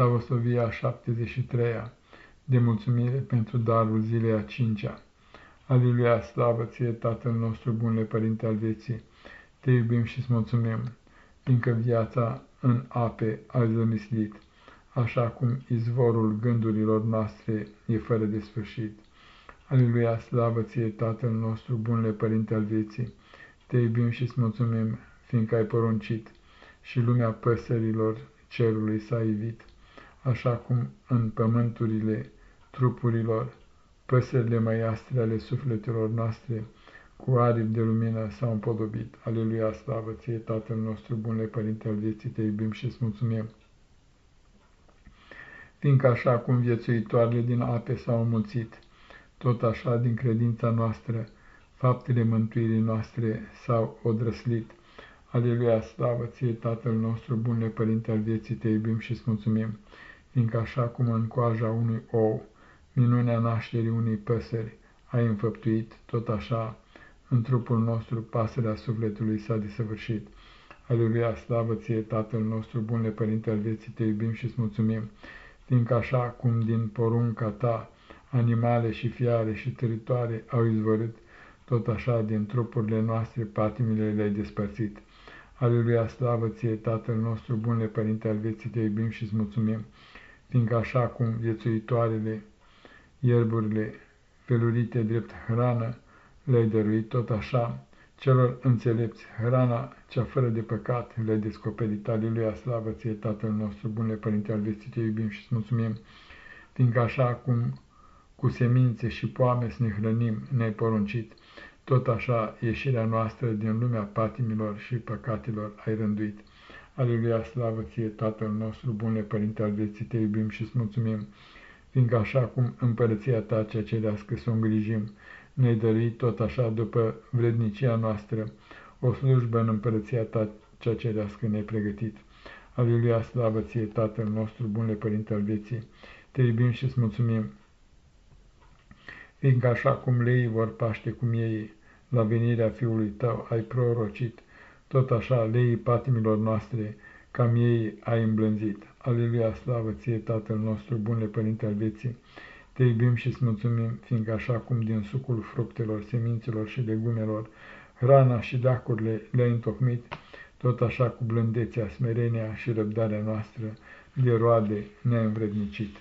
Slavosovia 73-a, de mulțumire pentru darul zilei a cincea. Aleluia, slavă ție, Tatăl nostru, bunle Părinte al vieții, te iubim și îți mulțumim, fiindcă viața în ape ai zămislit, așa cum izvorul gândurilor noastre e fără de sfârșit. Aleluia, slavă ție, Tatăl nostru, bunle Părinte al vieții, te iubim și îți mulțumim, fiindcă ai poruncit și lumea păsărilor cerului s-a ivit, așa cum în pământurile trupurilor, păsările măiastre ale sufletelor noastre, cu aripi de lumină s-au împodobit. Aleluia, slavă ție, Tatăl nostru, bunle Părinte al vieții, te iubim și îți mulțumim. Fiindcă așa cum viețuitoarele din ape s-au înmulțit, tot așa din credința noastră, faptele mântuirii noastre s-au odrăslit. Aleluia, slavă ție, Tatăl nostru, bunle Părinte al vieții, te iubim și îți mulțumim, fiindcă așa cum în coaja unui ou, minunea nașterii unei păsări, ai înfăptuit, tot așa, în trupul nostru, pasărea sufletului s-a desăvârșit. Aleluia, slavă ție, Tatăl nostru, bunle Părinte al vieții, te iubim și îți mulțumim, fiindcă așa cum din porunca ta, animale și fiare și teritoare au izvorât, tot așa din trupurile noastre patimile le-ai despărțit. Aleluia, slavă ție, Tatăl nostru, bunle Părinte al vieții, te iubim și îți mulțumim, fiindcă așa cum viețuitoarele, ierburile felurite drept hrană, le-ai dăruit tot așa, celor înțelepți, hrana cea fără de păcat le-ai descoperit. Aleluia, slavă ție, Tatăl nostru, bunle Părinte al vieții, te iubim și îți mulțumim, fiindcă așa cum cu semințe și poame să ne hrănim, ne-ai poruncit, tot așa ieșirea noastră din lumea patimilor și păcatelor ai rânduit. Aleluia, slavă ție, Tatăl nostru, bunle Părinte al vieții, te iubim și îți mulțumim, fiindcă așa cum împărăția ta cea cerească să o îngrijim, ne-ai dăruit tot așa după vrednicia noastră, o slujbă în împărăția ta cea cerească ne-ai pregătit. Aleluia, slavă ție, Tatăl nostru, bunle Părinte al vieții, te iubim și îți mulțumim, fiindcă așa cum leii vor paște cum ei, la venirea Fiului tău ai prorocit, tot așa leii patimilor noastre, cam ei ai îmblânzit. Aleluia, slavă ție, Tatăl nostru, bunle Părinte al vieții, te iubim și îți mulțumim, fiindcă așa cum din sucul fructelor, semințelor și legumelor, hrana și dacurile le-ai întocmit, tot așa cu blândețea, smerenia și răbdarea noastră, de roade ne-ai învrednicit.